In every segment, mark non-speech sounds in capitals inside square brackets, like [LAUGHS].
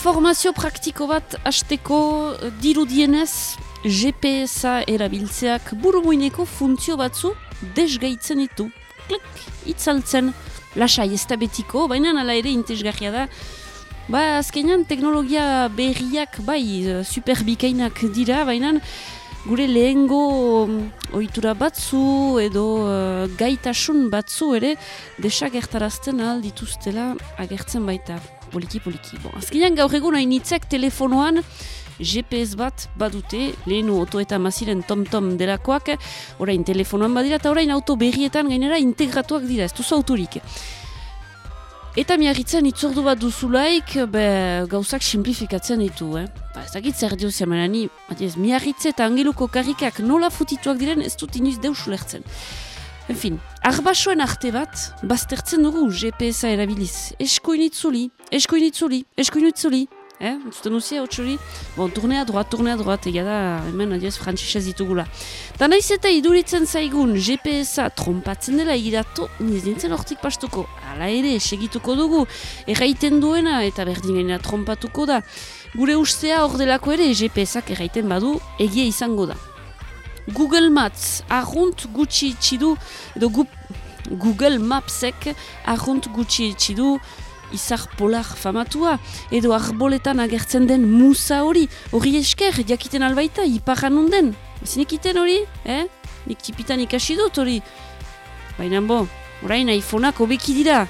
Informazio praktiko bat hasteko dirudienez GPS-a erabiltzeak burumuineko funtzio batzu desgaitzen ditu. Klik, itzaltzen, lasai ez da betiko, baina ala ere intezgarria da. Ba, azkenean teknologia berriak bai superbikainak dira, baina gure lehengo um, ohitura batzu edo uh, gaitasun batzu ere desagertarazten ahal dituztela agertzen baita poliki-poliki. Bon, azkenean gaur egun hainitzek telefonoan GPS bat badute, lehenu oto eta maziren tom-tom delakoak, orain telefonoan badira eta orain auto berrietan gainera integratuak dira, ez duzu autorik. Eta miarritzen itzordu bat duzulaik, be, gauzak simplifikatzen ditu, eh? Ba, ez dakit zer dio zemanani, matiez, miarritze eta angeluko karrikak nola futituak diren ez dut inoiz deus lertzen. Enfin, arbasoen arte bat, baztertzen dugu GPS-a erabiliz. Eskoinitzuli, eskoinitzuli, eskoinitzuli, Eh? Zuten uzia, otxuri? Bon, turne a droat, turne a droat, ega da, hemen, adiez, frantzisez ditugula. Da naiz eta iduritzen zaigun GPS-a trompatzen dela egiratu, niz dintzen hortik pastuko. Hala ere, segituko dugu, erraiten duena eta berdin gaina trompatuko da. Gure ustea hor delako ere, GPS-ak erraiten badu, egia izango da. Google Maps, arrunt gutxi itxidu, edo gu, Google Mapsek arrunt gutxi itxidu, izar polar famatua, edo arboletan agertzen den musa hori, hori esker, jakiten albaita, iparran onden. Zinekiten hori, eh? Nik tipitan ikasi dut hori. Baina bo, orain iPhoneak obeki dira,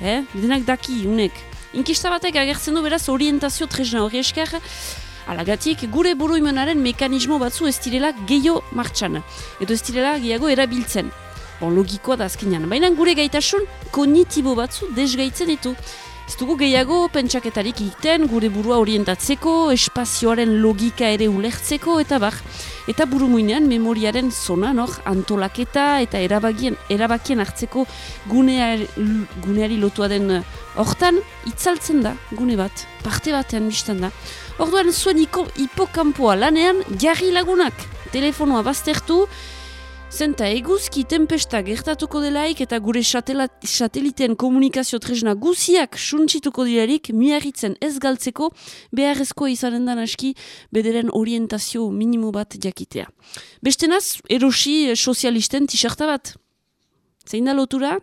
eh? Denak daki, unek. Inkista batek agertzen du beraz orientazio tresna hori esker, alagatik gure buru imenaren mekanismo batzu ez direla gehiago martxan, edo ez direla gehiago erabiltzen. Bon, logikoa da azkenean. Baina gure gaitasun kognitibo batzu desgaitzen ditu. Ez dugu gehiago pentsaketarik egiten gure burua orientatzeko, espazioaren logika ere ulertzeko eta bar. Eta buru muinean memoriaren zona nor, antolaketa eta erabakien, erabakien hartzeko guneari, guneari lotua den hortan, itzaltzen da gune bat, parte batean biztan da. Orduan zuen hipokampoa lanean jarri lagunak, telefonoa baztertu, Zenta eguzki tempesta gertatuko delaik eta gure sateliten komunikazio tresna guziak suntsituko dilarik miarritzen ez galtzeko beharrezko izanen dan aski bederen orientazio minimo bat jakitea. Bestenaz, erosi sozialisten tisarta bat. Zein da lotura?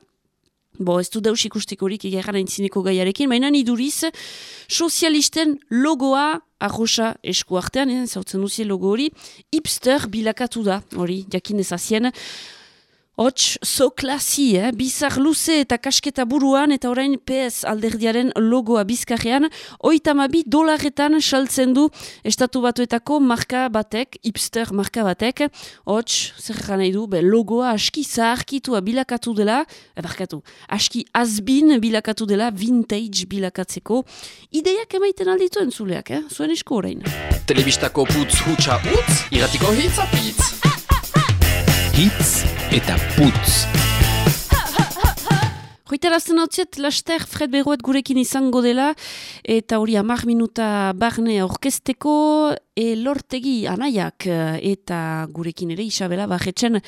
Bo, ez du daus ikustekorik egeran aintzineko gaiarekin, baina iduriz sozialisten logoa arroxa esku artean, eh, zautzen duzie logo hori, hipster bilakatu da, hori, jakin ezazien, Hots, so klasi, eh? bizar luze eta kasketa buruan eta orain PS alderdiaren logoa bizkarrean, oitamabi dolaretan saltzen du estatu batuetako marka batek, hipster marka batek. Hots, zer nahi du, be, logoa aski zaharkitua bilakatu dela, ebarkatu, eh, aski azbin bilakatu dela, vintage bilakatzeko. Ideiak emaiten alditu entzuleak, eh? zuen esko orain. Telebistako putz hutsa utz, iratiko hitz apitz. [LAUGHS] Hitz eta putz. Hoitarazten hau laster Fred Beruet gurekin izango dela, eta hori amar minuta barne orkesteko, elortegi anaiak, eta gurekin ere Isabela barretzen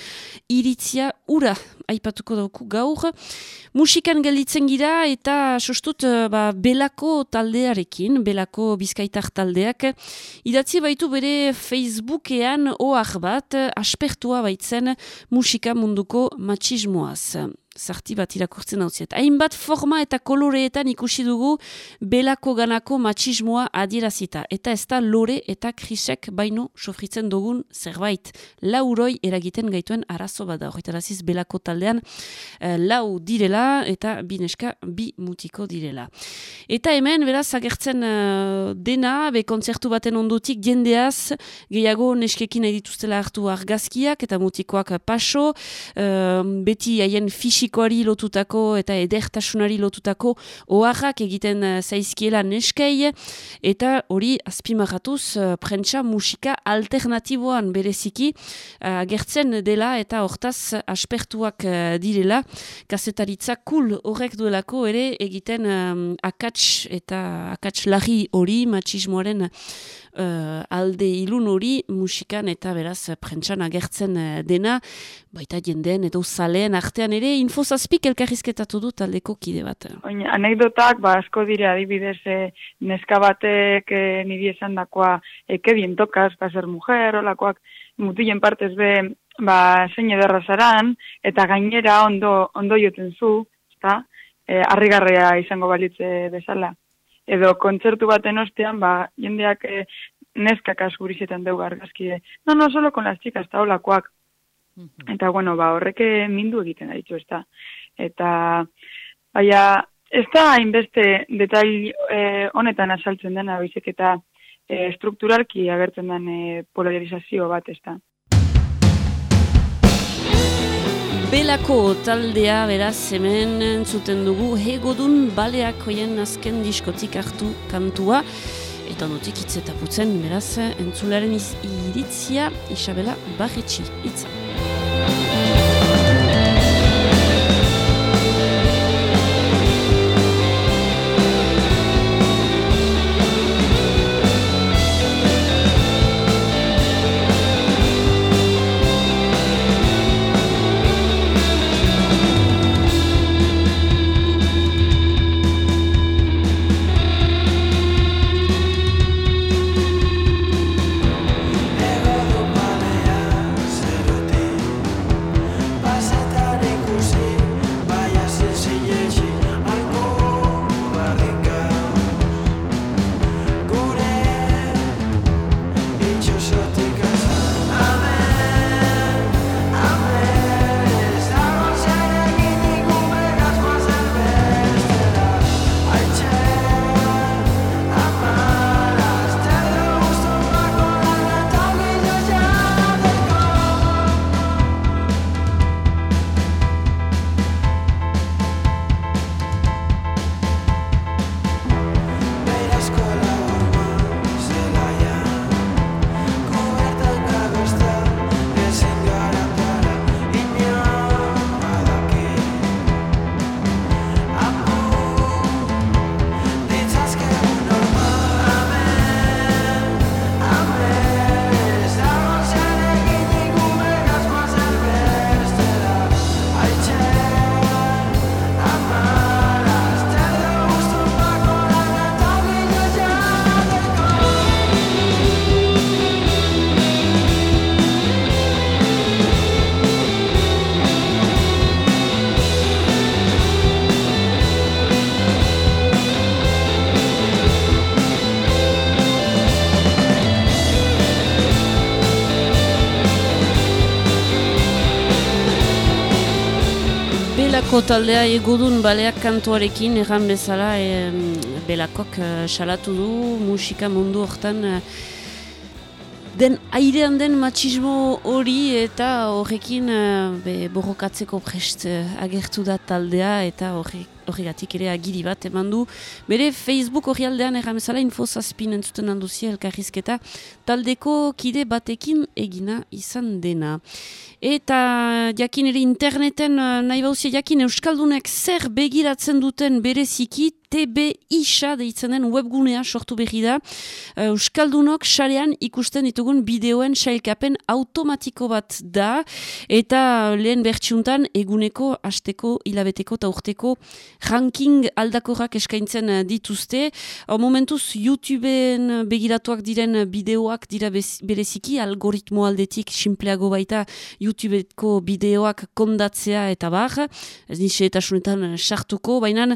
iritzia ura, aipatuko dauku gaur. Musikan gelditzen gira, eta sostut ba, belako taldearekin, belako bizkaitar taldeak, idatzi baitu bere Facebookean oar bat, aspertua baitzen musika munduko machismoaz zarti bat irakurtzen hau ziet. Hainbat forma eta koloreetan ikusi dugu belako ganako matxismoa adierazita. Eta ez da lore eta krisek baino sofritzen dugun zerbait. Lauroi eragiten gaituen arazo bada. Horretaraziz belako taldean eh, lau direla eta bineska bi mutiko direla. Eta hemen, beraz, agertzen uh, dena, be kontzertu baten ondotik jendeaz, gehiago neskekin dituztela hartu argazkiak eta mutikoak paso, uh, beti haien fisik fisikoari lotutako eta edertasunari lotutako oharrak egiten uh, zaizkiela neskei. Eta hori azpimarratuz uh, prentsa musika alternatiboan bereziki uh, gertzen dela eta hortaz aspertuak direla. Kazetaritza kul horrek duelako ere egiten um, akats eta akats lari hori machismoaren uh, alde ilun hori musikan eta beraz prentsan agertzen dena. Baita jendeen edo zaleen artean ere infozazpik elkarrizketatu du taldeko kide bat. Oin, anekdotak, ba, asko dire adibidez, e, neska batek e, niri esan dakoa, e, que bien tokaz, ba, ser mujer, olakoak, mutilen partez be, ba, zein ederra zaran, eta gainera ondo, ondo joten zu, eta, e, arrigarrea izango balitze bezala. Edo kontzertu baten ostean, ba, jendeak e, neskak asgurizetan dugu argazki. No, no, solo con las chicas, eta olakoak, Eta, bueno, ba, horreke mindu egiten ditu, ez da. Eta, baina, ez da hainbeste detail eh, honetan asaltzen dena, bizik eta eh, strukturalki agertzen den eh, polarizazio bat, ez da. Belako taldea beraz hemen entzuten dugu hegodun baleak hoien azken diskotik hartu kantua eta notik hitz eta putzen beraz entzularen iritzia Isabela Barretxi hitza. Bye. Belako taldea egudun baleak kantuarekin erran bezala e, belakok uh, salatu du musika mundu hortan uh, den airean den machismo hori eta horrekin uh, borrokatzeko prest agertu da taldea eta horrek horregatik ere agiri bat eman du. Bere Facebook hori aldean erramezala infozazpin entzuten handuzia elkarrizketa taldeko kide batekin egina izan dena. Eta jakin ere interneten nahi bauzia jakin Euskaldunek zer begiratzen duten bereziki TB Isa deitzen den webgunea sortu berri da. Euskaldunok sarean ikusten ditugun bideoen sailkapen automatiko bat da eta lehen bertsiuntan eguneko, asteko, hilabeteko eta urteko ranking aldakorrak eskaintzen eh, dituzte. O, momentuz YouTubeen begiratuak diren bideoak dira bereziki algoritmo aldetik simpleago baita YouTubeko bideoak kondatzea eta bar. Ez nise eta sunetan sartuko, baina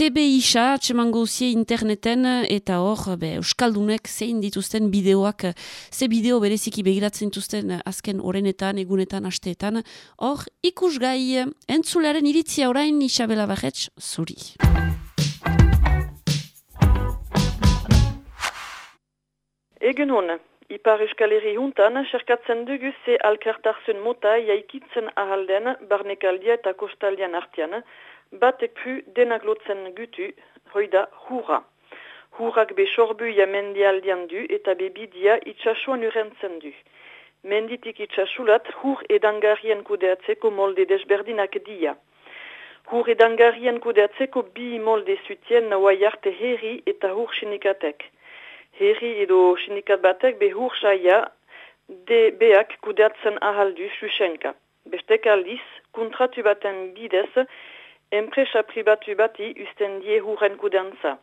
TB isa txemango interneten eta hor be, Euskaldunek zein dituzten bideoak, ze bideo bereziki begiratzen dituzten azken orenetan, egunetan, asteetan. Hor ikusgai entzularen iritzia orain Isabela Barretz, zuri. Egen hon, Ipar Euskal Herri juntan, serkatzen dugu ze alkartarzun mota jaikitzen ahalden barnekaldia eta kostaldian artian, batek pu denak lotzen gutu, hoida hurra. Hurrak be sorbu ja mendialdian du eta be bidia itxasuan urentzen du. Menditik itxasulat hur edangarien kudeatzeko molde desberdinak dia. Hur edangarien kudeatzeko bi molde zutien arte herri eta hur sinikatek. Herri edo sinikat batek be hur saia de beak kudeatzen ahaldu susenka. Bestek aldiz, kontratu baten bidez, enpresa pribatu bati usten die hurren kudeantza.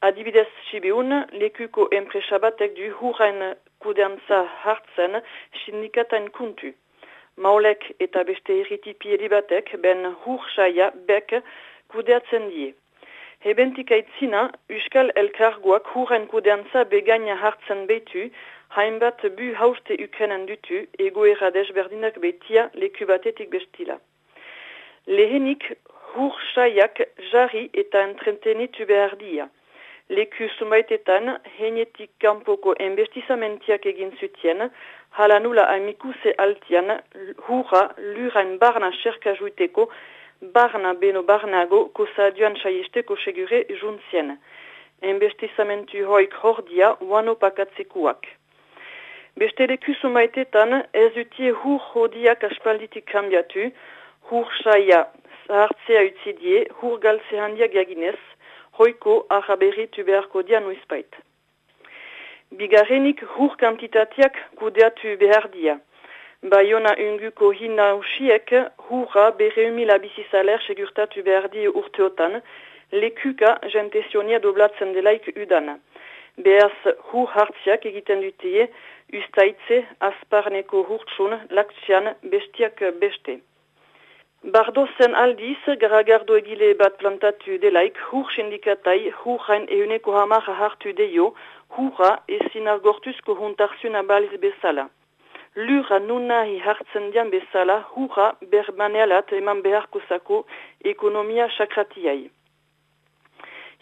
Adibidez Sibiun, lekuko enpresa batek du hurren kudeantza hartzen sindikatain kuntu. Maulek eta beste irritipieri batek ben hur saia bek kudeatzen die. Hebentik aitzina, Euskal Elkargoak hurren kudeantza begaina hartzen betu, hainbat bu hauste ukenen dutu, egoera desberdinak betia leku batetik bestila. Lehenik hur saiak jarri eta entretenitu behar dia. Leku sumaitetan, henetik kanpoko investizamentiak egin zutien, hala nula amikuse altian, hurra luren barna xerka juiteko, barna beno barnago, kosa duan saiesteko segure juntzien. Investizamentu hoik hordia, wano pakatzekuak. Beste leku sumaitetan, ez utie hur hodiak aspalditik kambiatu, hur saia zahartzea utzidie, hur galtze handiak jaginez, hoiko araberritu beharko dian uizpait. Bigarrenik hur kantitateak kudeatu behar dia. Baiona unguko hina usiek hurra bere umila bizizaler segurtatu behar die urteotan, lekuka jentesionia doblatzen delaik udana. Beaz hur hartziak egiten dutie, ustaitze, asparneko hurtsun, laktsian, bestiak beste. Bardo zen aldiz, garagardo egile bat plantatu delaik, hur sindikatai, hur hain euneko hamarra hartu deio, hurra ezin argortuzko huntarzun abaliz bezala. Lura nunahi hartzen dian bezala, hurra berbanealat eman beharko zako ekonomia sakratiai.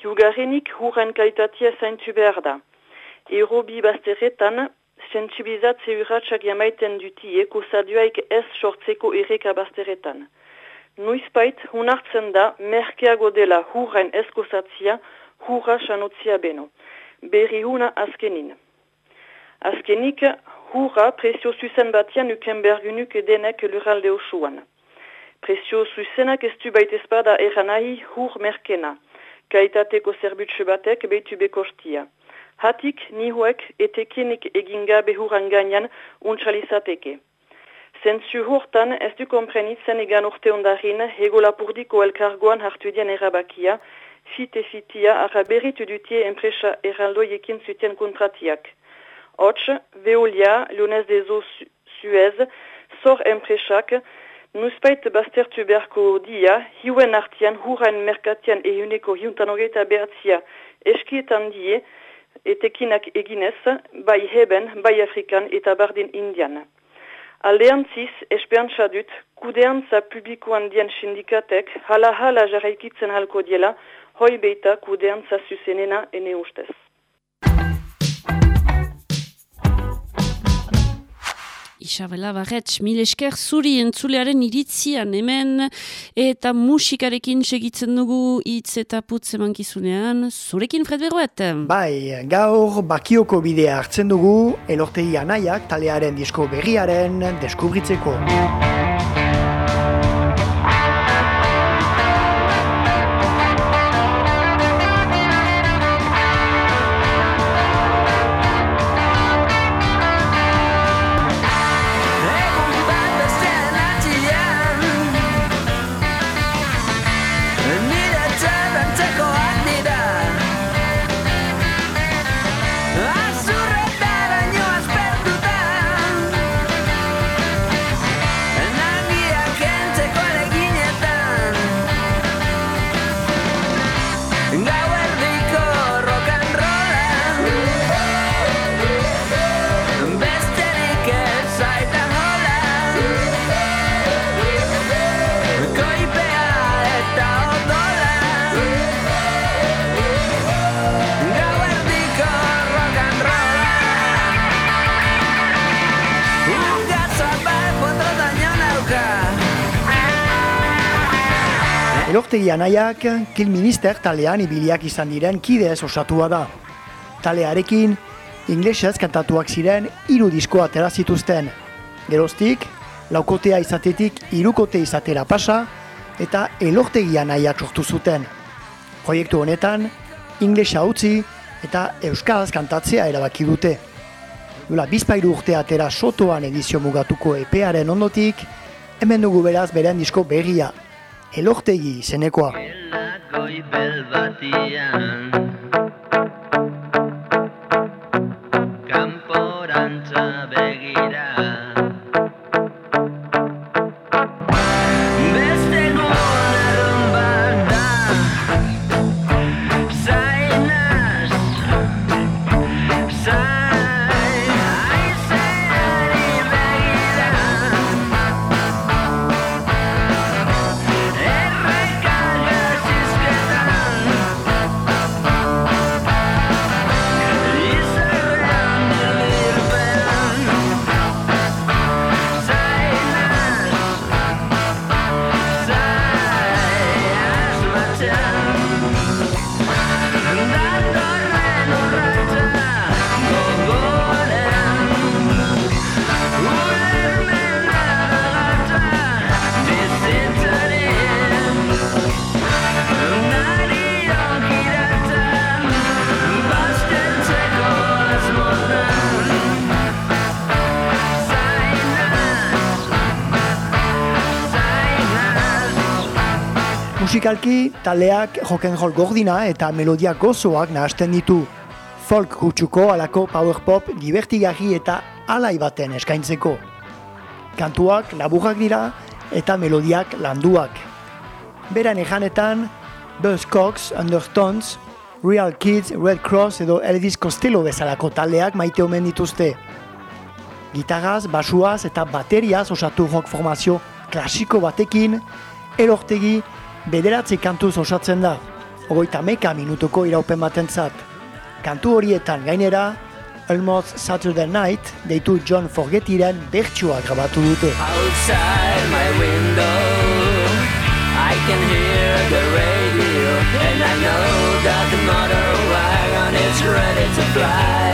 Hiugarenik hurren kaitatia zaintu behar da. Erobi bazteretan, sensibilizatze urratxak jamaiten dutie, kosaduaik ez sortzeko ereka bazteretan. Nuizpait, hunartzen da, merkeago dela hurren eskozatzia, hurra sanotzia beno. Berri huna azkenin. Azkenik, hurra presio zuzen batian uken bergunuk denek luralde osuan. Presio zuzenak ez du baitezpada eranahi hur merkena. Kaitateko zerbutsu batek behitu bekostia. Hatik, nihuek, etekinik egingabe hurran gainan untxalizateke. Zentzu hortan ez du komprenitzen egan urte ondarin hego lapurdiko elkargoan hartu dien erabakia, fite-fitia arra berritu dutie enpresa eraldoiekin zuten kontratiak. Hots, Veolia, Lyonez de Zo Suez, zor enpresak, nuspait bastertu berko dia, hiuen artian hurrain merkatian ehuneko hiuntan hogeita behatzia eskietan die, etekinak eginez, bai heben, bai afrikan eta bardin indian. Aldeantziz, esperantza dut, kudeantza publikoan dien sindikatek hala-hala jarraikitzen halko diela, hoi beita kudeantza zuzenena ene ustez. Isabela Barretz, mil esker zuri entzulearen iritzian hemen eta musikarekin segitzen dugu hitz eta putz emankizunean. Zurekin Fred Berroet? Bai, gaur bakioko bidea hartzen dugu elortei anaiak talearen disko berriaren deskubritzeko. Anaiak, kilminister talean ibiliak izan diren kidez osatua da. Talearekin, inglesez kantatuak ziren hiru diskoa atera zituzten. Geroztik, laukotea izatetik hirukote izatera pasa eta elortegi anaiak sortu zuten. Proiektu honetan, inglesa utzi eta euskaraz kantatzea erabaki dute. Dula bizpairu urte atera sotoan edizio mugatuko epearen ondotik, Hemen dugu beraz beren disko berria, elortegi izenekoa. goibel batian Musikalki taldeak rock'n'roll gordina eta melodia gozoak nahasten ditu. Folk gutxuko alako power pop divertigarri eta alai baten eskaintzeko. Kantuak laburrak dira eta melodiak landuak. Beran ejanetan, Buzzcocks, Undertones, Real Kids, Red Cross edo Elvis Costello bezalako taldeak maite omen dituzte. Gitarraz, basuaz eta bateriaz osatu rock formazio klasiko batekin, erortegi bederatzi kantuz osatzen da, ogoita meka minutuko iraupen batentzat. Kantu horietan gainera, Almost Saturday Night deitu John Forgetiren bertsua grabatu dute. Outside my window, I can hear the radio, and I know that the motor wagon is ready to fly.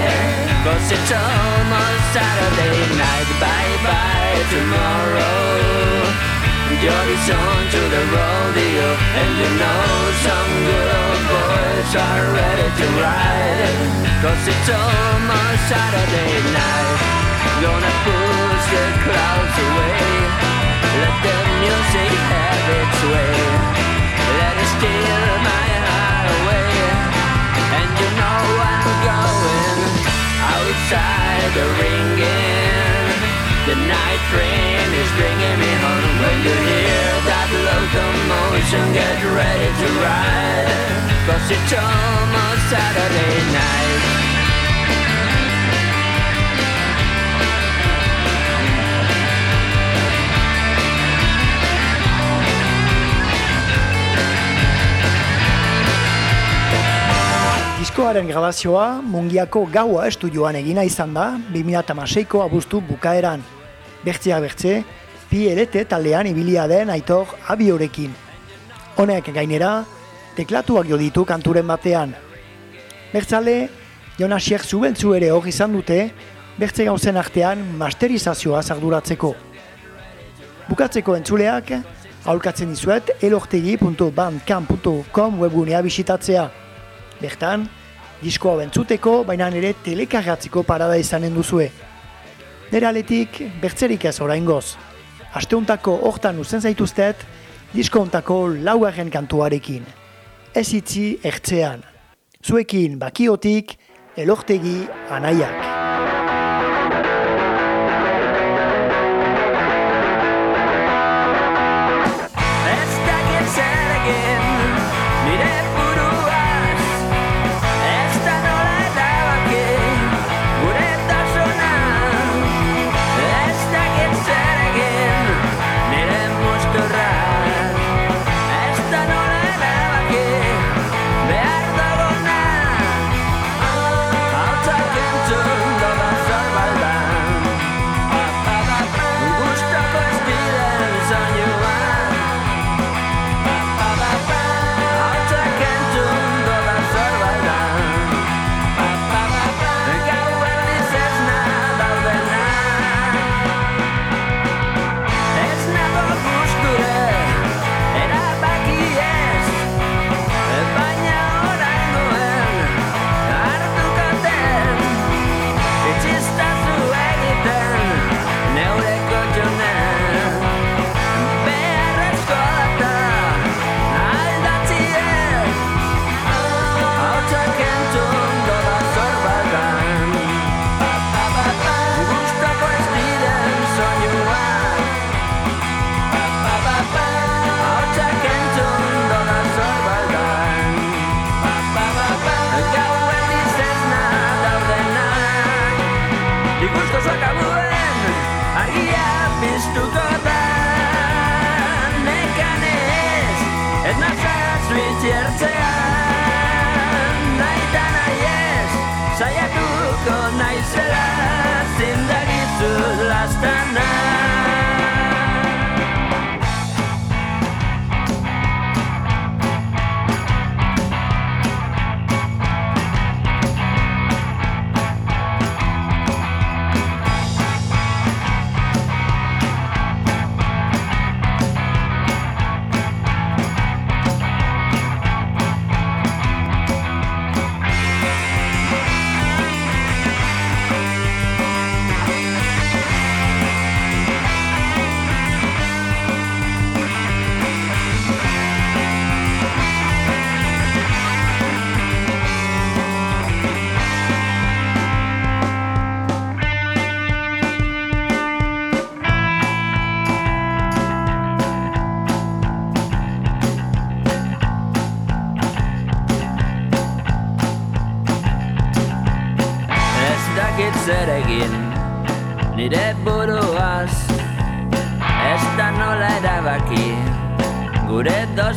Cause it's almost Saturday night, bye bye tomorrow. Jody's on to the rodeo, and you know some good old boys are ready to ride. Cause it's almost Saturday night. Gonna push the clouds away. Let the music have its way. Let it steal my heart away. And you know I'm going outside the ringing. The night train is bringing me home. When you hear that locomotion, get ready to ride. Cause it's almost Saturday night. Diskoaren grabazioa Mungiako gaua estudioan egina izan da 2006ko abuztu bukaeran. Bertzea bertze, pi elete taldean ibilia den aitor abiorekin. Honek gainera, teklatuak jo ditu kanturen batean. Bertzale, Jonasiek zubentzu ere hor izan dute, bertze gauzen artean masterizazioa zarduratzeko. Bukatzeko entzuleak, aholkatzen dizuet elortegi.bandcamp.com webgunea bisitatzea. Bertan, disko hau entzuteko, baina ere telekargatzeko parada izanen duzue. Nere aletik, bertzerik ez oraingoz. Asteuntako hortan uzen zaituztet, disko hontako laugarren kantuarekin. Ez itzi ertzean. Zuekin bakiotik, elortegi anaiak.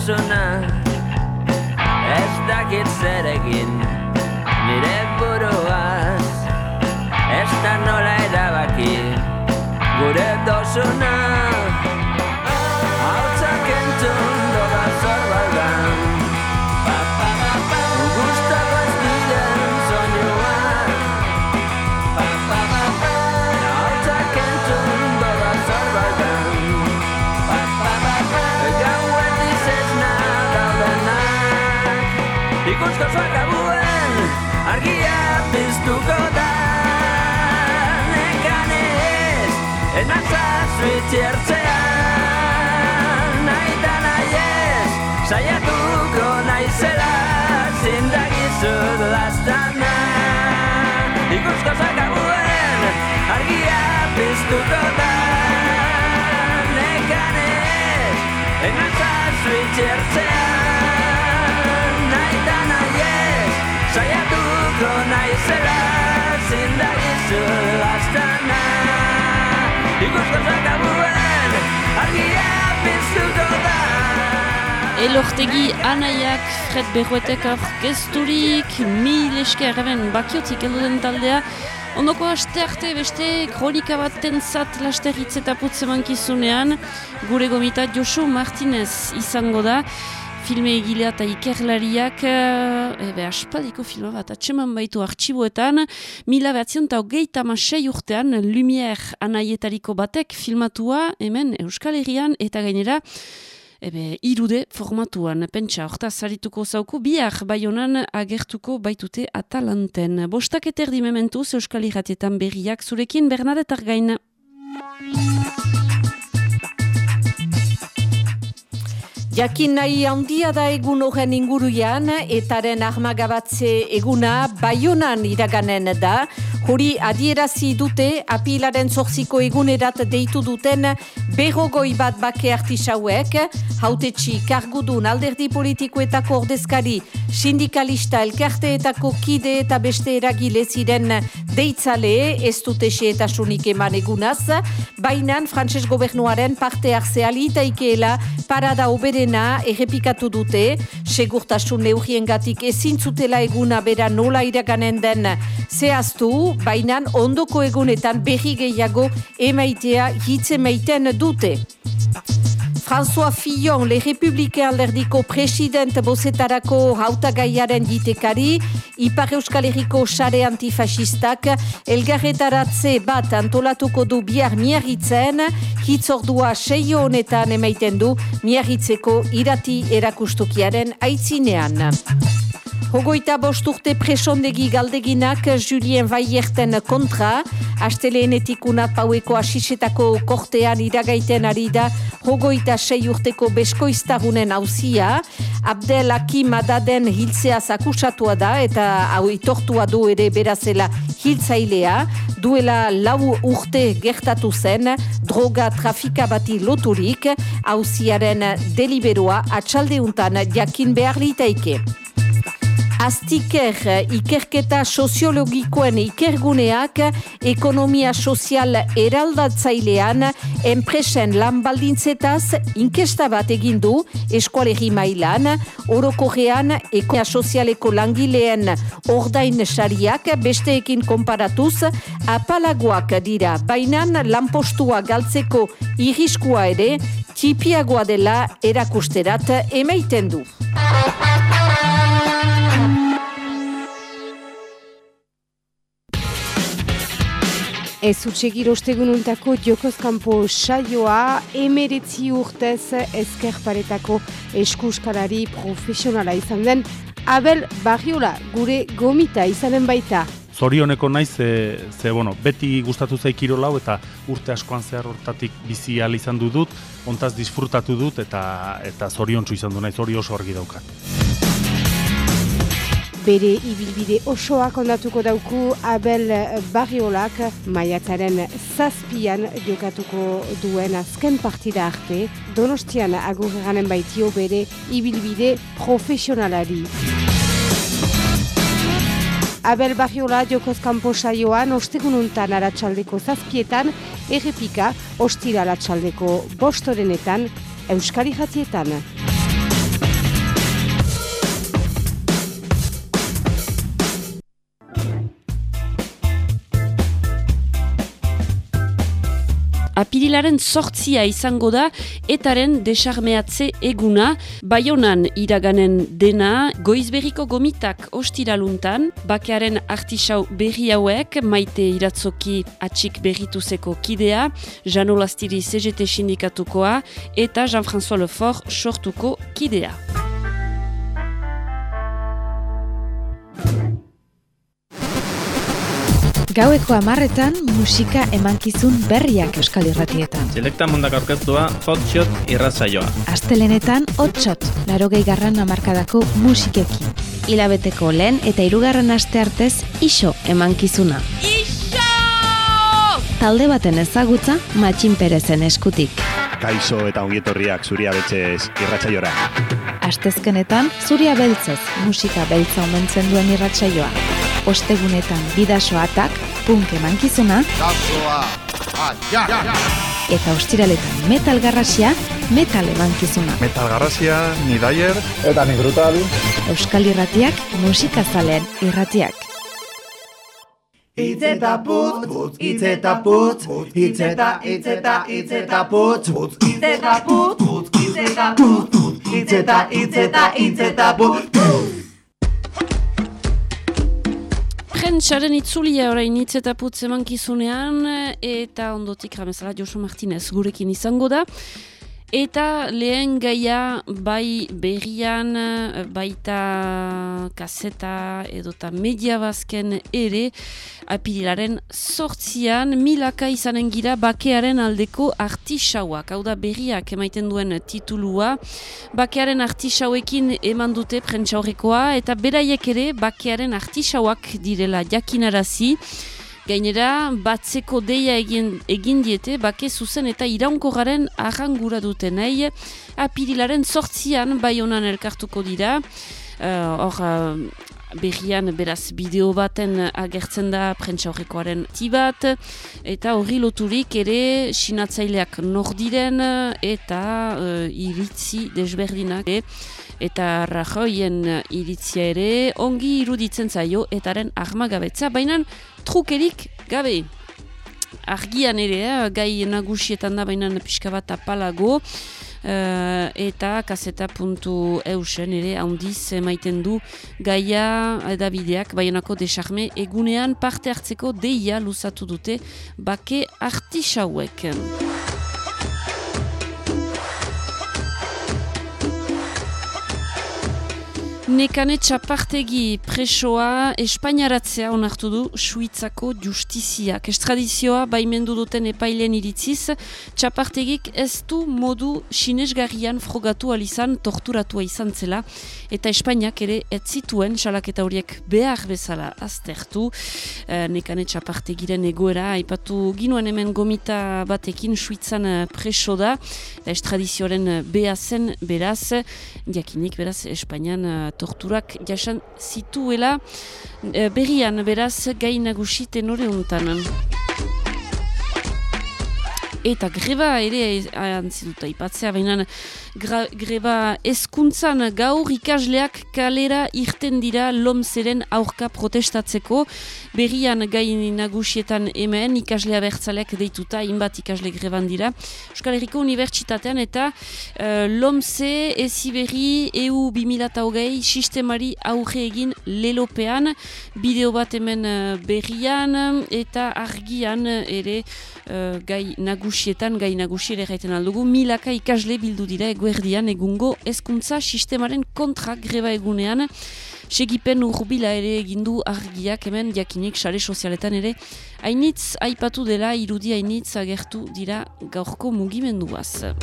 Dosuna Ez dakit zer egin nire buruaz. Ez da nola erabaki gure dosuna Ikusko zuakabuen argia piztuko da. Nekanez, ez nazazu itxertzean Nahi da nahi ez, saiatuko naizela Zindagizut lastana. Ikusko zuakabuen argia piztuko da. Nekanez, ez nazazu itxertzean saiatuko naizela Zindagizu lastana Ikusko zakabuen argia piztuko da Elortegi anaiak Fred Berruetek orkesturik mil esker hemen bakiotik den taldea. Ondoko aste arte beste kronika baten zat laster hitz eta putze mankizunean gure gomita Josu Martinez izango da filme egilea eta ikerlariak eh, ebe aspaldiko filma bat atseman baitu artxiboetan mila behatzion eta hogeita sei urtean Lumière anaietariko batek filmatua hemen Euskal Herrian eta gainera Ebe, irude formatuan, pentsa, hortaz zarituko zauku, bihar baionan agertuko baitute atalanten. Bostak eterdi mementuz Euskal Iratietan berriak zurekin Bernadette Argain. Jakin nahi handia da egun horren inguruan, etaren armagabatze eguna baionan iraganen da, hori adierazi dute apilaren zorziko egunerat deitu duten berrogoi bat bake artisauek, hautetxi kargudun alderdi politikoetako ordezkari sindikalista elkarteetako kide eta beste eragile ziren deitzale ez dute xeetasunik eman egunaz, bainan frantses gobernuaren parte hartzea ikeela parada oberena errepikatu dute, segurtasun neurriengatik ezin zutela eguna bera nola iraganen den zehaztu, bainan ondoko egunetan berri gehiago emaitea hitze meiten dute. François Fillon, Le Republike alderdiko president bozetarako hautagaiaren jitekari, Ipar Euskal Herriko sare antifasistak, elgarretaratze bat antolatuko du bihar miarritzen, hitzordua seio honetan emaiten du miarritzeko irati erakustukiaren aitzinean. Hogoita bost urte presondegi galdeginak Julien Vaierten kontra, asteleenetik unat paueko asisetako kortean iragaiten ari da hogoita sei urteko beskoiztagunen hauzia, Abdel Hakim Adaden hiltzeaz akusatua da eta hau itortua du ere berazela hiltzailea, duela lau urte gertatu zen, droga trafika bati loturik, hauziaren deliberoa atxaldeuntan jakin behar litaike. Aztiker ikerketa soziologikoen ikerguneak ekonomia sozial eraldatzailean enpresen lan baldintzetaz inkesta bat egin du eskualegi mailan, orokorrean ekonomia sozialeko langileen ordain sariak besteekin konparatuz apalagoak dira, bainan lanpostua galtzeko iriskua ere txipiagoa dela erakusterat emaiten du. Ez utxegir ostegun untako Jokozkampo saioa emeretzi urtez ezkerparetako eskuskalari profesionala izan den Abel Barriola gure gomita izanen baita. Zorioneko naiz, ze, ze bueno, beti gustatu zaik kirolau eta urte askoan zehar hortatik bizi izan du dut, ontaz disfrutatu dut eta eta zoriontsu izan du naiz hori oso argi daukat. Bere ibilbide osoa kondatuko dauku Abel Barriolak maiatzaren zazpian jokatuko duen azken partida arte, donostian agurranen baitio bere ibilbide profesionalari. Abel Barriola jokoz kanpo saioan ostegununtan aratsaldeko zazpietan, errepika ostira aratsaldeko bostorenetan, Euskari jatietan. Apirilaren sortzia izango da etaren desarmeatze eguna, baionan iraganen dena, goizberriko gomitak ostiraluntan, bakearen artisau berri hauek, maite iratzoki atxik berrituzeko kidea, Jano Lastiri CGT sindikatukoa, eta Jean-François Lefort sortuko kidea. Gaueko amarretan musika emankizun berriak euskal irratietan. Selekta mundak aurkeztua hotshot irratzaioa. Astelenetan hotshot, larogei garran amarkadako musikekin. Hilabeteko lehen eta hirugarren aste artez iso emankizuna. Iso! Talde baten ezagutza matxin perezen eskutik. Kaixo eta ongietorriak zuria betxez irratzaiora. Astezkenetan zuria beltzez musika beltza omentzen duen irratsaioa. Ostegunetan bidasoatak, punk emankizuna, eta ostiraletan metal garrasia, metal emankizuna. Metal garrasia, ni daier, eta ni brutal. Euskal irratiak, musika zaleen irratiak. Itz eta putz, itz eta putz, itz eta, itz eta, itz eta putz, itz eta putz, itz eta putz, itz eta, itz eta, itz eta putz. Prentsaren itzulia orain hitz eta putz emankizunean eta ondotik ramezala Josu Martinez gurekin izango da. Eta lehen gaia bai berrian, baita kaseta edota media bazken ere, apirilaren sortzian milaka izanen gira bakearen aldeko artisauak. Hau da berriak emaiten duen titulua. Bakearen artisauekin eman dute prentsaurrekoa eta beraiek ere bakearen artisauak direla jakinarazi. Gainera, batzeko deia egin, egin diete, bake zuzen eta iraunkorraren arrangura dute nahi, apirilaren sortzian bai honan elkartuko dira. Hor, uh, berrian beraz bideo baten agertzen da prentsa horrekoaren tibat, eta horri loturik ere sinatzaileak nordiren eta uh, iritzi desberdinak. Eta Rajoyen iritzia ere ongi iruditzen zaio etaren armagabetza, baina trukerik gabe. Argian ere, eh, gai nagusietan da baina pixka bat apalago, uh, eta kaseta puntu eusen ere handiz maiten du gaia edabideak baionako desarme egunean parte hartzeko deia luzatu dute bake artisauek. Nekane txapartegi presoa Espainiaratzea onartu du Suitzako justiziak. Estradizioa baimendu duten epailen iritziz, txapartegik ez du modu sinesgarrian frogatu alizan torturatua izan zela, eta Espainiak ere ez zituen salaketa horiek behar bezala aztertu. E, nekane txapartegiren egoera, aipatu ginuen hemen gomita batekin Suitzan preso da, estradizioaren behazen beraz, jakinik beraz Espainian torturak jasan zituela uh, berrian beraz gain nagusi tenore untan. Eta greba ere antziduta ipatzea, baina greba eskuntzan gaur ikasleak kalera irten dira lomzeren aurka protestatzeko. Berrian gain nagusietan hemen ikaslea bertzaleak deituta, inbat ikasle greban dira. Euskal Herriko Unibertsitatean eta uh, lomze ezi berri EU 2008 sistemari aurre egin lelopean. Bideo bat hemen uh, berrian eta argian ere uh, gai nagusietan, gai nagusiere gaiten aldugu, milaka ikasle bildu dira eguerdian egungo hezkuntza sistemaren kontra greba egunean. Segipen urbila ere egindu argiak hemen jakinik sare sozialetan ere hainitz aipatu dela irudi hainitz agertu dira gaurko mugimenduaz.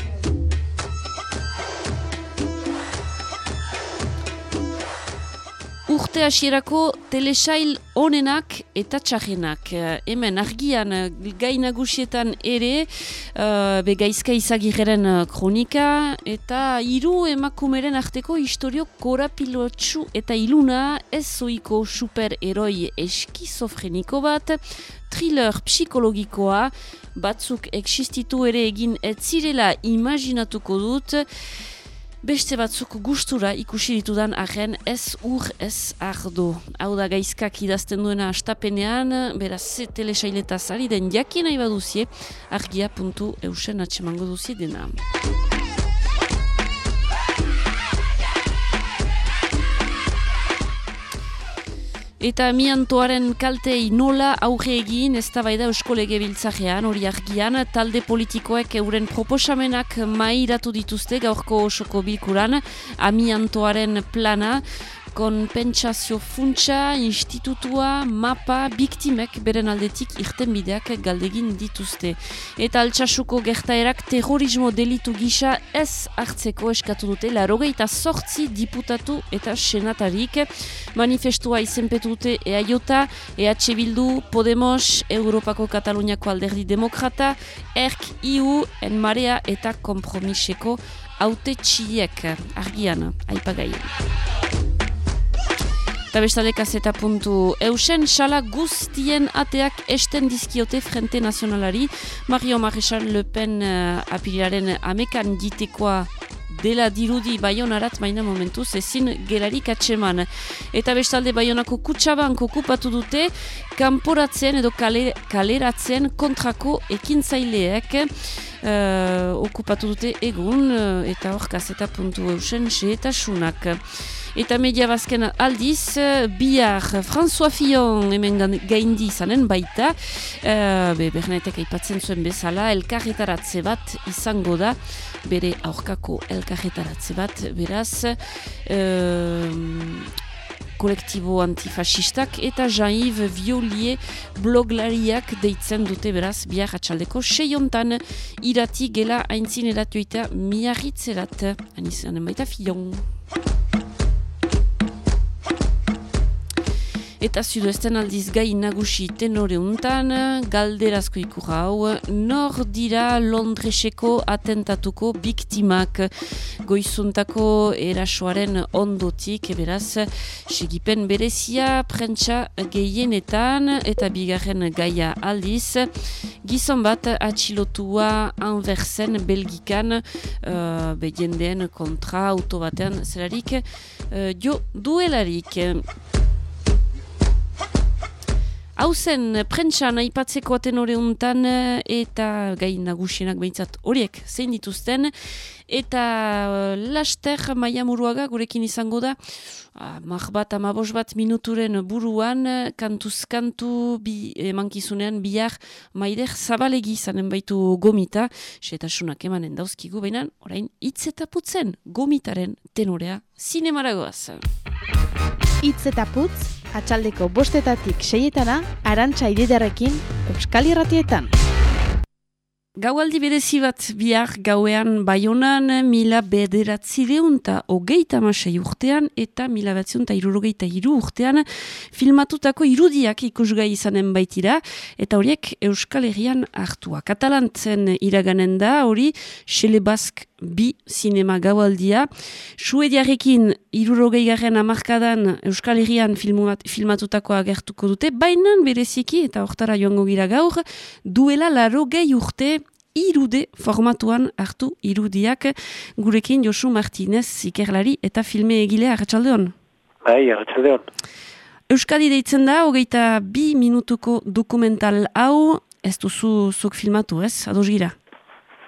Urte hasierako telesail onenak eta txajenak. Hemen argian gainagusietan ere uh, begaizka izagirren kronika eta hiru emakumeren arteko historio korapilotsu eta iluna ez zoiko superheroi eskizofreniko bat, thriller psikologikoa, batzuk existitu ere egin ez zirela imaginatuko dut, Beste batzuk gustura ikusi ditudan arren ez ur ez ardo. Hau da gaizkak idazten duena astapenean, beraz ze telesaileta zari den jakin nahi baduzie, argia.eusen atsemango duzie dena. Eta miantoaren kaltei nola auge egin ez da baida eusko lege biltzajean, hori argian, talde politikoek euren proposamenak mairatu dituzte gaurko osoko bilkuran, amiantoaren plana, konpentsazio funtsa, institutua, mapa, biktimek beren aldetik irtenbideak galdegin dituzte. Eta altsasuko gertaerak terrorismo delitu gisa ez hartzeko eskatu dute larogeita sortzi diputatu eta senatarik. Manifestua izenpetu dute EAJ, EH Bildu, Podemos, Europako Kataluniako alderdi demokrata, ERK, IU, Enmarea eta Kompromiseko haute txiek argian, aipagaien. Eta bestalek azeta puntu eusen, sala guztien ateak esten dizkiote Frente Nazionalari. Mario Marechal Le Pen uh, apilaren amekan ditekoa dela dirudi baionarat maina momentu ezin gelarik atseman. Eta bestalde baionako kutsabank okupatu dute kanporatzen edo kale, kaleratzen kontrako ekintzaileek uh, okupatu dute egun uh, eta hor kaseta puntu eusen eta sunak. Eta media bazken aldiz, bihar François Fillon hemen gaindi izanen baita, uh, be, bernetek aipatzen zuen bezala, elkarretaratze bat izango da, bere aurkako elkarretaratze bat, beraz, uh, kolektibo antifasistak eta Jean-Yves Violier bloglariak deitzen dute beraz bihar atxaldeko seiontan irati gela haintzin eratuita miarritzerat. Anizanen baita Fillon. Eta zuduesten aldiz gai nagusi tenore untan, galderazko ikur hau, nor dira Londreseko atentatuko biktimak goizuntako erasoaren ondotik, beraz, segipen berezia, prentsa gehienetan, eta bigarren gaia aldiz, gizon bat atxilotua anversen belgikan, uh, be kontra auto batean zelarik, uh, jo duelarik. Hau zen, prentsan aipatzeko aten hori untan eta gai nagusienak behintzat horiek zein dituzten eta uh, laster maia muruaga gurekin izango da uh, mar bat amabos bat minuturen buruan kantuz-kantu bi, emankizunean bihar maider zabalegi zanen baitu gomita setasunak emanen dauzkigu behinan orain hitz eta putzen gomitaren tenorea zinemaragoaz. Itz eta putz atxaldeko bostetatik seietana, arantxa ididarekin, Euskal Irratietan. Gaualdi berezi bat bihar gauean baionan mila bederatzi deunta hogeita masai urtean eta mila batziunta irurogeita iru urtean filmatutako irudiak ikusgai izanen baitira eta horiek Euskal Herrian hartua. Katalantzen iraganen da hori Xelebask bi sinema gaualdia. Suediarekin irurogei garen amarkadan Euskal Herrian filmuat, filmatutakoa gertuko dute, baina bereziki, eta hortara joango gira gaur, duela laro gehi urte irude formatuan hartu irudiak gurekin Josu Martinez ikerlari eta filme egilea Arratxaldeon. Bai, Arratxaldeon. Euskadi deitzen da, hogeita bi minutuko dokumental hau, ez duzu zuk filmatu, ez? Ados gira?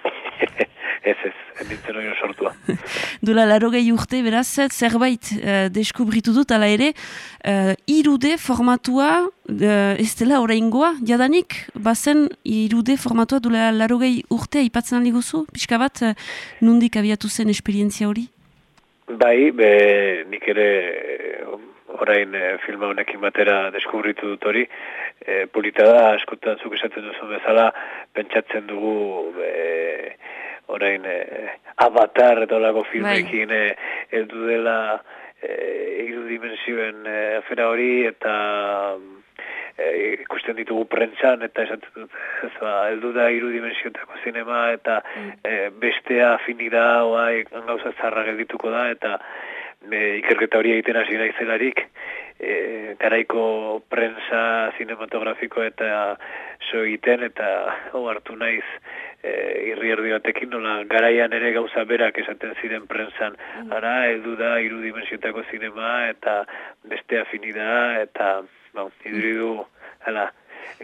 [LAUGHS] ez, ez, enditzen hori sortua. [LAUGHS] Dula, laro gehi urte, beraz, zerbait uh, deskubritu dut, ala ere, uh, irude formatua, uh, ez dela oraingoa, jadanik, bazen irude formatua dula laro gehi urte, ipatzen aldi guzu, pixka bat, uh, nundik abiatu zen esperientzia hori? Bai, be, nik ere orain e, filma honekin batera deskubritu dut hori, e, polita da, askotan zuk esaten duzu bezala, pentsatzen dugu e, orain e, avatar eta olako filmekin bai. e, dela e, dimensioen e, afera hori eta e, ikusten ditugu prentzan eta esaten dut ez ba, eldu da irudimensiotako zinema eta mm. e, bestea afinida oai gauza zarra geldituko da eta me, ikerketa hori egiten hasi naizelarik, e, garaiko prensa cinematografiko eta so egiten eta ho hartu naiz e, irri erdi batekin nola garaian ere gauza berak esaten ziren prensan mm. ara edu da iru dimensiotako zinema eta beste afinida eta bon, iduridu hala,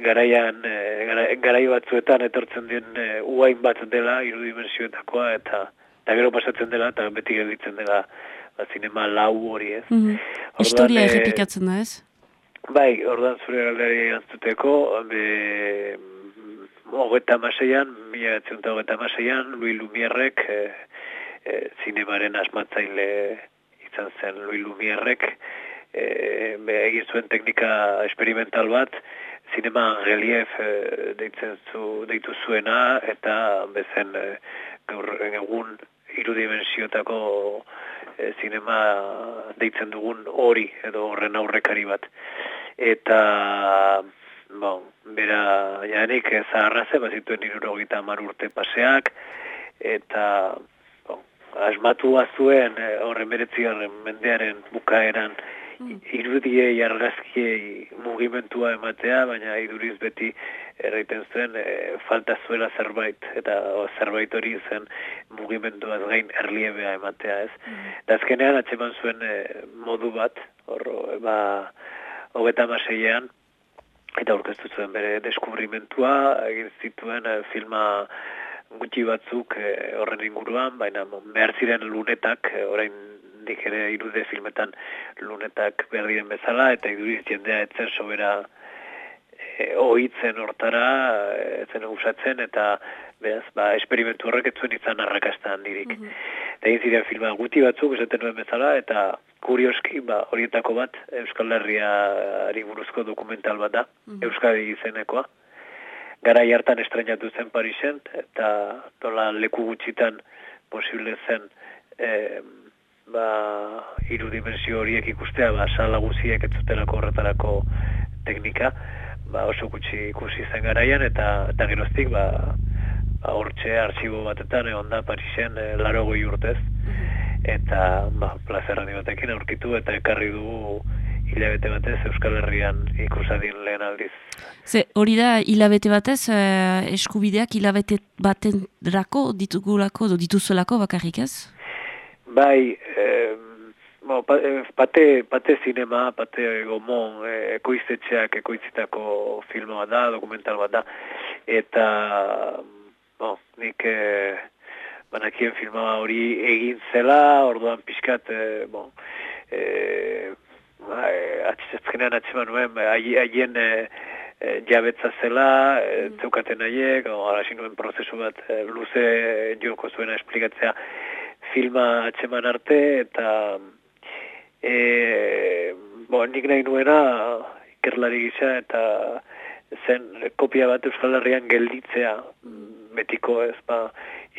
garaian e, garai batzuetan etortzen den e, uain bat dela iru dimensioetakoa eta eta gero pasatzen dela eta beti gelditzen dela zinema lau hori ez. Mm -hmm. Historia errepikatzen da ez? Bai, ordan zure galdari antzuteko, be, hogeta maseian, mila etziunta hogeta maseian, Louis Lumierrek, e, e, zinemaren asmatzaile izan zen Louis Lumierrek, e, be, egin zuen teknika experimental bat, zinema relief e, deitzen zu, deitu zuena, eta bezen e, gaur egun irudimensiotako e, zinema deitzen dugun hori edo horren aurrekari bat. Eta, bon, bera, janik zaharra ze, bazituen irurogita mar urte paseak, eta, bon, asmatu zuen e, horren beretziaren mendearen bukaeran mm. irudiei argazkiei mugimentua ematea, baina iduriz beti erraiten zuen e, falta zuela zerbait eta o, zerbait hori zen mugimenduaz gain erliebea ematea ez. Mm. Dazkenean atxeman zuen e, modu bat, horro, ba, hogeta maseian, eta aurkeztu zuen bere deskubrimentua, egin zituen e, filma gutxi batzuk e, horren inguruan, baina behar ziren lunetak, e, orain dik ere irude filmetan lunetak berrien bezala, eta iduriz jendea etzen sobera e, ohitzen hortara, e, zen usatzen, eta beraz, ba, esperimentu horrek etzuen izan arrakasta handirik. Mm -hmm. Eta egin ziren filma guti batzuk, esaten nuen bezala, eta kurioski, ba, horietako bat, Euskal Herria buruzko dokumental bat da, mm Euskadi izenekoa. Gara hartan estrenatu zen Parisen, eta dola leku gutxitan posible zen e, ba, irudimensio horiek ikustea, ba, sala guziek ez zutelako horretarako teknika ba, oso gutxi ikusi zen garaian eta eta geroztik ba ba hortxe artxibo batetan egon da Parisen e, laro goi urtez eta ba, plazer handi batekin aurkitu eta ekarri du hilabete batez Euskal Herrian ikusadin lehen aldiz. Ze hori da hilabete batez eh, eskubideak hilabete baten drako ditugulako, dituzuelako bakarrik ez? Bai, eh, Bo, eh, pate, pate zinema, pate gomon, e, ekoiztetxeak ekoizitako filma bat da, dokumental bat da. Eta, bo, nik e, banakien filma hori egin zela, orduan pixkat, e, bo, e, ba, atxizatzkenean atximan nuen, haien e, e, jabetza zela, e, mm. zeukaten haiek, harasin nuen prozesu bat e, luze joko zuena esplikatzea filma atxeman arte, eta e, bo, nik nahi nuena ikerlari gisa eta zen kopia bat Euskal Herrian gelditzea betiko ez ba,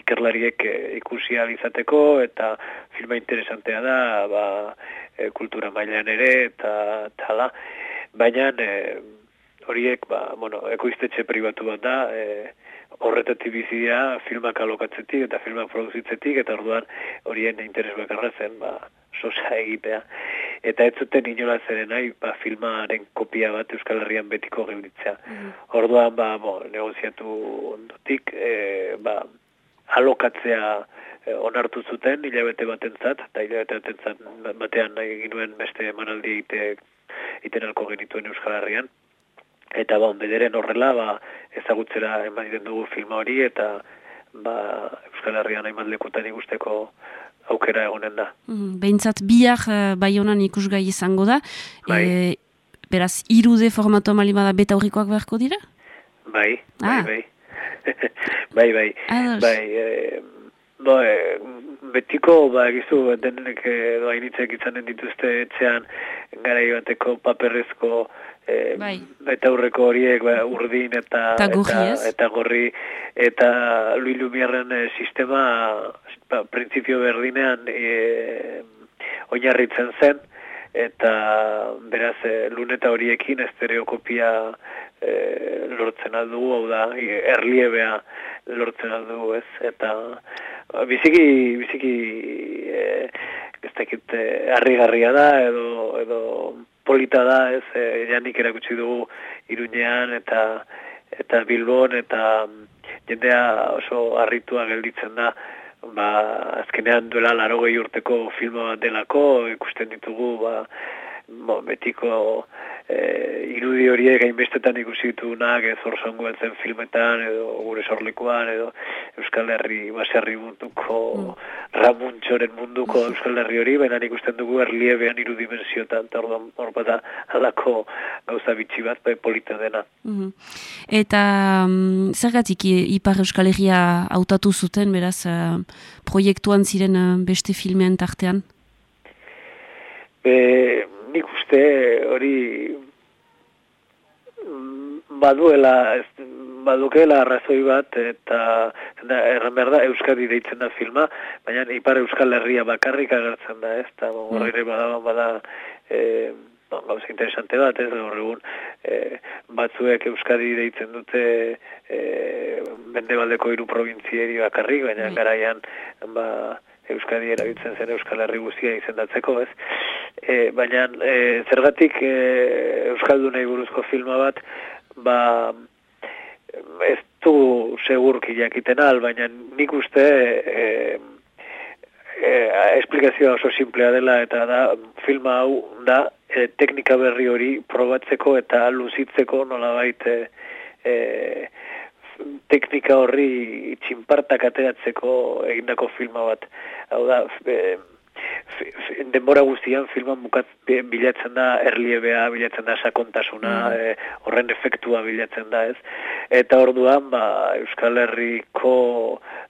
ikerlariek e, ikusi izateko eta filma interesantea da ba, e, kultura mailan ere eta tala. Baina e, horiek ba, bueno, ekoiztetxe pribatu bat da e, horretatik bizia filmak alokatzetik eta filmak produzitzetik eta orduan horien interes bakarra zen ba, sosa egitea. Eta ez zuten inolaz ere nahi ba, filmaren kopia bat Euskal Herrian betiko gelditzea. Orduan ba, bo, negoziatu ondotik e, ba, alokatzea e, onartu zuten hilabete batentzat eta hilabete batentzat batean nahi ginuen beste emanaldi egite iten alko genituen Euskal Herrian. Eta ba, bederen horrela, ba, ezagutzera eman dugu filma hori, eta ba, Euskal Herrian hainbat lekutan ikusteko aukera egonen da. Mm, Behintzat biak uh, bai honan ikusgai izango da. Bai. E, beraz, irude formatu amali bada beta horrikoak beharko dira? Bai, Ah. bai, bai. [LAUGHS] bai, bai. Ados. Bai, e, bo, e, betiko, ba, egizu, denek edo hainitzek izanen dituzte etxean gara bateko paperrezko e, Bai. eta aurreko horiek ba, urdin eta Eta gorri, eta, eta gorri eta Lui Lumierren e, sistema ba, printzipio berdinean e, oinarritzen zen eta beraz e, luneta horiekin estereokopia e, lortzen aldugu, hau da, e, erliebea lortzen aldugu, ez? Eta ba, biziki, biziki e, ez dakit, e, harrigarria da edo, edo polita da, ez? E, janik erakutsi dugu Iruñean eta eta Bilbon eta mm, jendea oso harritua gelditzen da ba, azkenean duela laro urteko filma bat delako, ikusten ditugu, ba, bo, betiko e, irudi horiek gainbestetan ikusi ditugunak, ez orzongo beltzen filmetan, edo gure sorlekuan, edo Euskal Herri, baserri munduko, ramuntxoren munduko Euskal Herri hori, baina ikusten dugu erliebean irudimensiotan, eta orduan hor bada alako gauza bitxi bat, bai polita dena. Mhm. Eta mm, zergatik Ipar Euskal Herria hautatu zuten, beraz, eh, proiektuan ziren eh, beste filmean tartean? Be, nik uste hori mm, baduela, ez, badukela arrazoi bat, eta da, erran behar da, Euskadi deitzen da filma, baina Ipar Euskal Herria bakarrik agertzen da, ez, eta bon, hor ere bada, bada e, bon, gauza interesante bat, ez, gaur egun e, batzuek Euskadi deitzen dute e, Mendebaldeko hiru probintzieri bakarrik, baina garaian, ba, Euskadi erabiltzen zen Euskal Herri guztia izendatzeko, ez? E, baina e, zergatik e, Euskaldunei buruzko filma bat, ba, ez du segurki jakiten al, baina nik uste e, e, esplikazioa oso simplea dela eta da filma hau da e, teknika berri hori probatzeko eta luzitzeko nolabait e, e, teknika horri txinpartak ateratzeko egindako filma bat. Hau da, e, denbora guztian filman bukat, bi- bilatzen da erliebea, bilatzen da sakontasuna, e, horren efektua bilatzen da ez. Eta orduan, ba, Euskal Herriko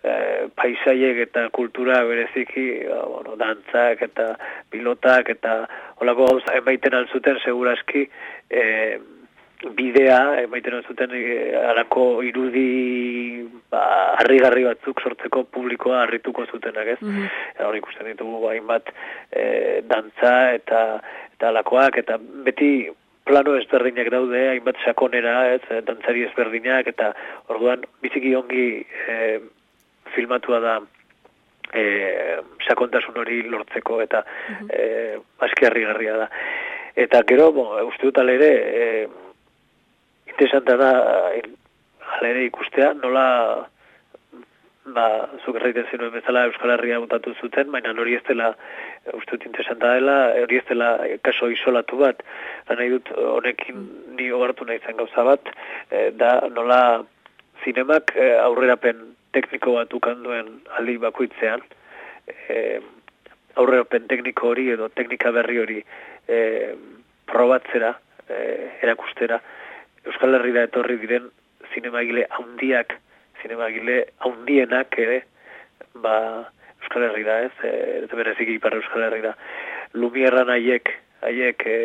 e, paisaiek eta kultura bereziki, ba, bueno, dantzak eta pilotak eta holako gauza emaiten alzuten seguraski, e, bidea, emaiten zuten e, alako irudi ba, harrigarri batzuk sortzeko publikoa harrituko zutenak, ez? Eta hor ikusten ditugu hainbat e, dantza eta eta alakoak, eta beti plano ezberdinak daude, hainbat sakonera, ez, dantzari ezberdinak, eta orduan biziki ongi e, filmatua da e, sakontasun hori lortzeko, eta e, aski harrigarria da. Eta gero, bo, uste dut ala ere, e, interesanta da eh, hala ere ikustea nola ba, zuk erraiten zenuen bezala Euskal Herria mutatu zuten, baina hori ez dela uste dut interesanta dela, hori ez dela kaso isolatu bat, da nahi dut honekin ni ogartu nahi zen gauza bat, eh, da nola zinemak eh, aurrerapen tekniko bat ukanduen aldi bakoitzean, eh, aurrerapen tekniko hori edo teknika berri hori eh, probatzera, eh, erakustera, Euskal Herrira etorri diren zinemagile handiak, zinemagile handienak ere, ba, Euskal Herrira ez, e, ez bereziki ipar Euskal Herrira. Lumierran haiek, haiek e,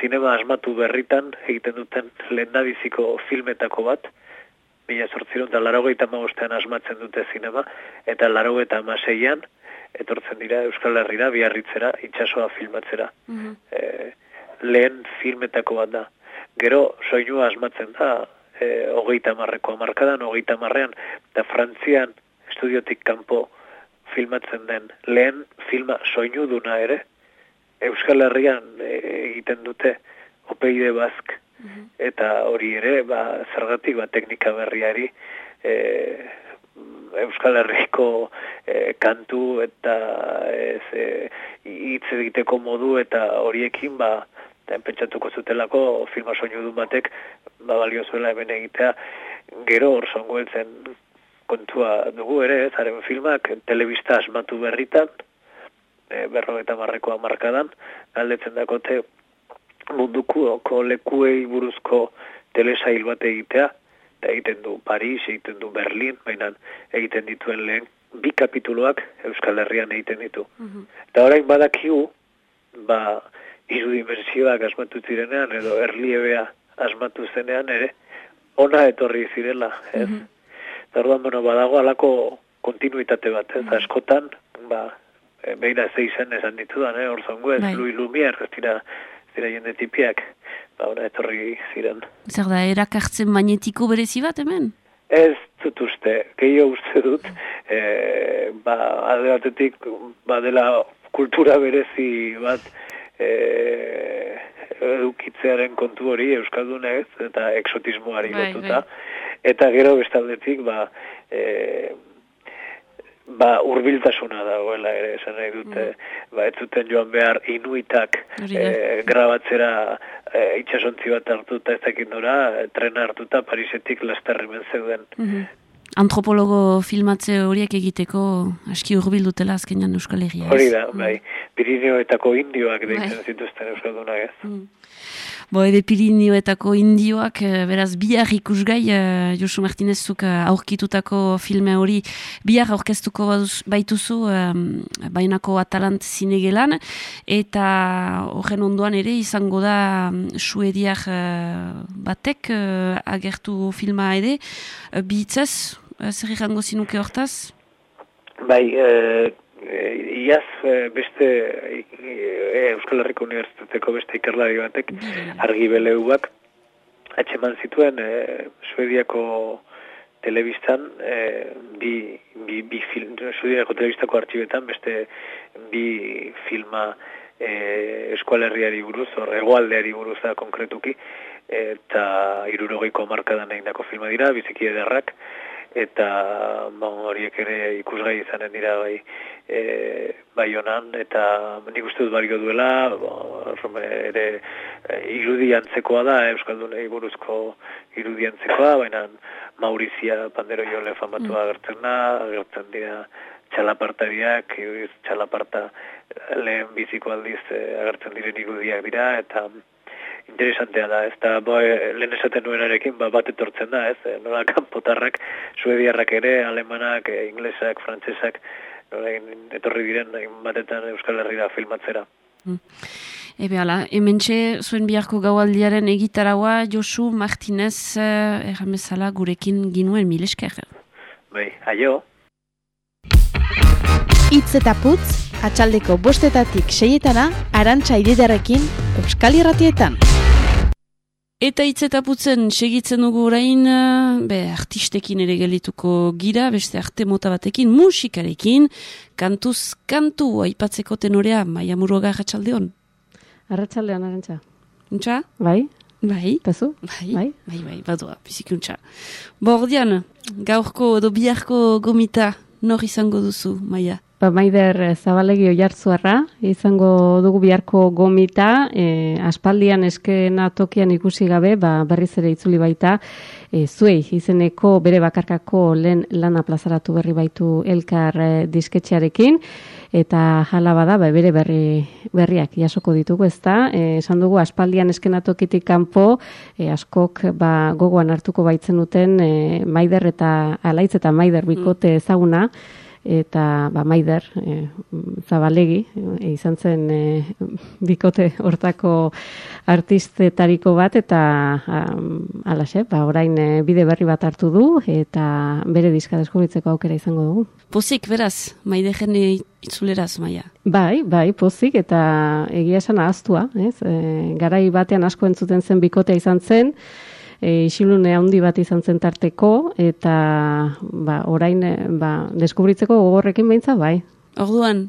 zinema asmatu berritan egiten duten lehendabiziko filmetako bat, mila sortziron eta larogeita magostean asmatzen dute zinema, eta larogeita amaseian, etortzen dira Euskal Herrira, biarritzera, itxasoa filmatzera. E, lehen filmetako bat da. Gero soinua asmatzen da e, hogeita marreko amarkadan, hogeita marrean, eta Frantzian estudiotik kanpo filmatzen den lehen filma soinuduna ere, Euskal Herrian e, egiten dute opeide bazk, eta hori ere, ba, zergatik, ba, teknika berriari, e, Euskal Herriko e, kantu eta ez, e, hitz egiteko modu eta horiekin, ba, pentsatuko zutelako filma soinudun batek, ba, balio zuela hemen egitea, gero hor zongoetzen kontua dugu ere, zaren filmak telebista asmatu berritan, e, berro eta marrekoa markadan, galdetzen dakote munduko lekuei buruzko telesail bat egitea, eta egiten du Paris, egiten du Berlin, baina egiten dituen lehen bi kapituluak Euskal Herrian egiten ditu. Eta orain badakigu, ba, irudimensioak asmatu zirenean, edo erliebea asmatu zenean ere, ona etorri zirela, ez? Mm orduan, bueno, badago alako kontinuitate bat, ez? Askotan, ba, e, beira ze izen esan ditudan, eh? Orzongo ez, Bai. Louis Lumière, ez dira, ez dira jende tipiak, ba, ona etorri ziren. Zer da, erakartzen magnetiko berezi bat hemen? Ez dut uste, gehiago uste dut, e, ba, alde batetik, ba, dela kultura berezi bat e, edukitzearen kontu hori Euskaldunez eta exotismoari Bai, lotuta. Eta gero bestaldetik, ba, e, ba, urbiltasuna dagoela ere, esan nahi dute, ba, ez zuten joan behar inuitak e, grabatzera e, itxasontzi bat hartuta ez dakit nora, trena hartuta Parisetik lasterrimen zeuden. Mhm. Antropologo filmatze horiek egiteko aski hurbil dutela azkenean Euskal Herria. Hori da, bai, Pirineoetako indioak deitzen zituzten Euskaldunak ez. Bo, ebe Pirinioetako indioak, eh, beraz, bihar ikusgai, eh, Josu Martinezuk eh, aurkitutako filme hori bihar aurkeztuko baituzu eh, bainako Atalant zinegelan, eta horren ondoan ere izango da mm, suediak eh, batek agertu filma ere, eh, zer ikango zinuke hortaz? Bai, e, iaz beste e, e, Euskal Herriko Unibertsitateko beste ikerlari batek argi beleuak atxeman zituen e, Suediako telebistan e, bi, bi, bi film, Suediako telebistako artxibetan beste bi filma e, eskualerriari buruz, hor egoaldeari buruz da konkretuki, eta irurogeiko markadan egindako filma dira, biziki ederrak, eta bon, horiek ere ikusgai izanen dira bai e, bai honan, eta nik uste dut bario duela, bon, ere e, irudiantzekoa da, Euskaldunei buruzko irudiantzekoa, baina Maurizia Pandero Jole famatua agertzen da, agertzen dira txalapartariak, txalaparta lehen biziko aldiz e, agertzen diren irudiak dira, eta interesantea da, ez da, e, lehen esaten nuenarekin, ba, bat etortzen da, ez, e, nola kanpotarrak, suediarrak ere, alemanak, e, inglesak, frantsesak, nola etorri diren, batetan Euskal Herrira filmatzera. Ebe ala, hementxe zuen biharko gaualdiaren egitaraua Josu Martinez eh, erramezala gurekin ginuen mil esker. Bai, aio. Itz eta putz, atxaldeko bostetatik seietana, arantxa ididarekin, Euskal Irratietan. Eta hitz eta putzen segitzen dugu orain, eh, be, artistekin ere gelituko gira, beste arte mota batekin, musikarekin, kantuz kantu aipatzeko tenorea, maia muruaga ratxaldeon. Arratxaldean, arantxa. Untxa? Bai? Bai. Tazu? Bai, bai, bai, bai badua, bizikuntza. Bordian, gaurko edo biharko gomita, nor izango duzu, maia? Ba, Maider eh, Zabalegi oiartzuarra, izango dugu biharko gomita, e, aspaldian eskena tokian ikusi gabe, ba, berriz ere itzuli baita, e, zuei izeneko bere bakarkako lehen lana plazaratu berri baitu elkar e, disketxearekin, eta jala bada, ba, bere berri, berriak jasoko ditugu, ezta? Esan dugu, aspaldian eskenatokitik kanpo, e, askok ba, gogoan hartuko baitzen duten e, Maider eta Alaitz eta Maider bikote ezaguna, eta ba, Maider e, Zabalegi e, izan zen e, bikote hortako artistetariko bat eta um, alaxe, ba, orain e, bide berri bat hartu du eta bere diska deskubritzeko aukera izango dugu. Pozik, beraz, maide jene itzuleraz, maia. Bai, bai, pozik eta egia esan ahaztua, ez? E, garai batean asko entzuten zen bikotea izan zen, e, isilune handi bat izan zen tarteko, eta ba, orain e, ba, deskubritzeko gogorrekin beintza bai. Orduan,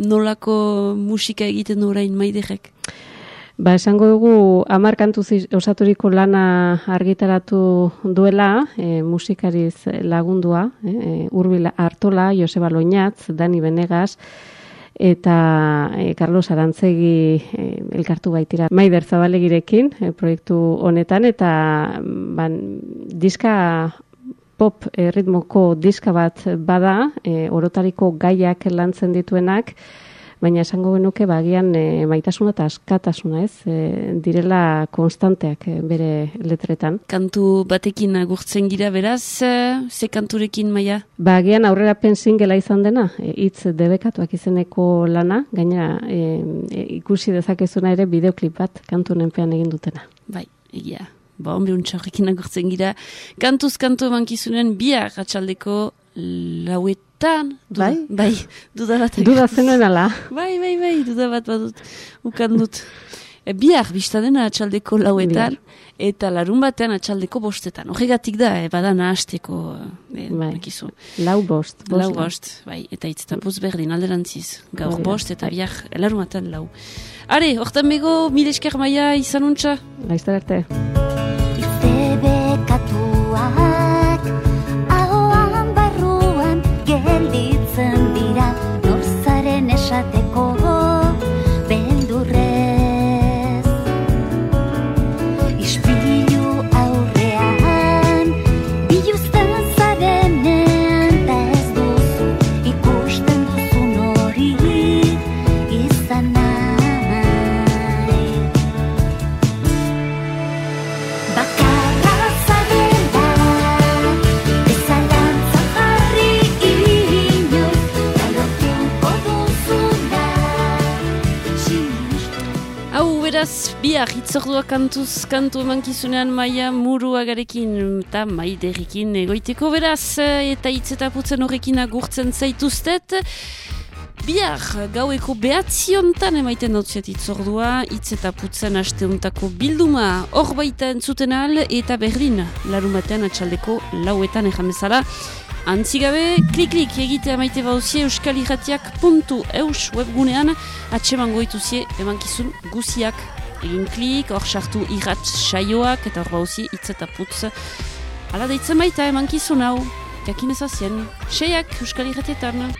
nolako musika egiten du orain maiderek? Ba, esango dugu hamar kantu zi- osaturiko lana argitaratu duela, e, musikariz lagundua, e, e, Urbil Artola, Joseba Loinatz, Dani Benegas, eta e, Carlos Arantzegi e, elkartu baitira Maider Zabalegirekin e, proiektu honetan, eta ban, diska pop ritmoko diska bat bada, e, orotariko gaiak lantzen dituenak, baina esango genuke bagian e, maitasuna eta askatasuna, ez? E, direla konstanteak e, bere letretan. Kantu batekin agurtzen gira beraz, eh, ze kanturekin maia? Bagian aurrerapen singela izan dena, e, hitz debekatuak izeneko lana, gainera e, e, ikusi dezakezuna ere bideoklip bat kantu nenpean egin dutena. Bai, egia. Ba, onbe untxarrekin agurtzen gira. Kantuz kantu emankizunen bihar atxaldeko lauetan. Duda, Bai? Bai, duda bat. Duda zenuen ala. Bai, bai, bai, duda bat badut. Ukan dut. E, bihar, bizta dena atxaldeko lauetan, eta larun batean atxaldeko bostetan. Horregatik da, e, badana hasteko, e, Bai. bakizu. Lau bost. bost Lau bost, bai, eta hitz eta puz berdin alderantziz. Gaur da, bost eta bihar, larun batean lau. Are, hortan bego, mil esker maia izan untxa? Laizter arte. Bihar, hitzordua kantuz, kantu emankizunean maia muruagarekin eta maiderekin egoiteko beraz, eta hitz eta putzen horrekin agurtzen zaituztet. Bihar, gaueko behatziontan emaiten dautziat itzordua, hitz eta putzen asteuntako bilduma hor baita entzuten ahal, eta berdin, larun batean atxaldeko lauetan ejan bezala. Antzigabe, klik-klik egitea maite bauzie euskalirratiak.eus webgunean atseman goituzie emankizun guziak. Egin klik, hor sartu irrat saioak eta hor bauzie hitz eta putz. Ala deitzen baita emankizun hau, jakin ezazien, seiak euskalirratietan.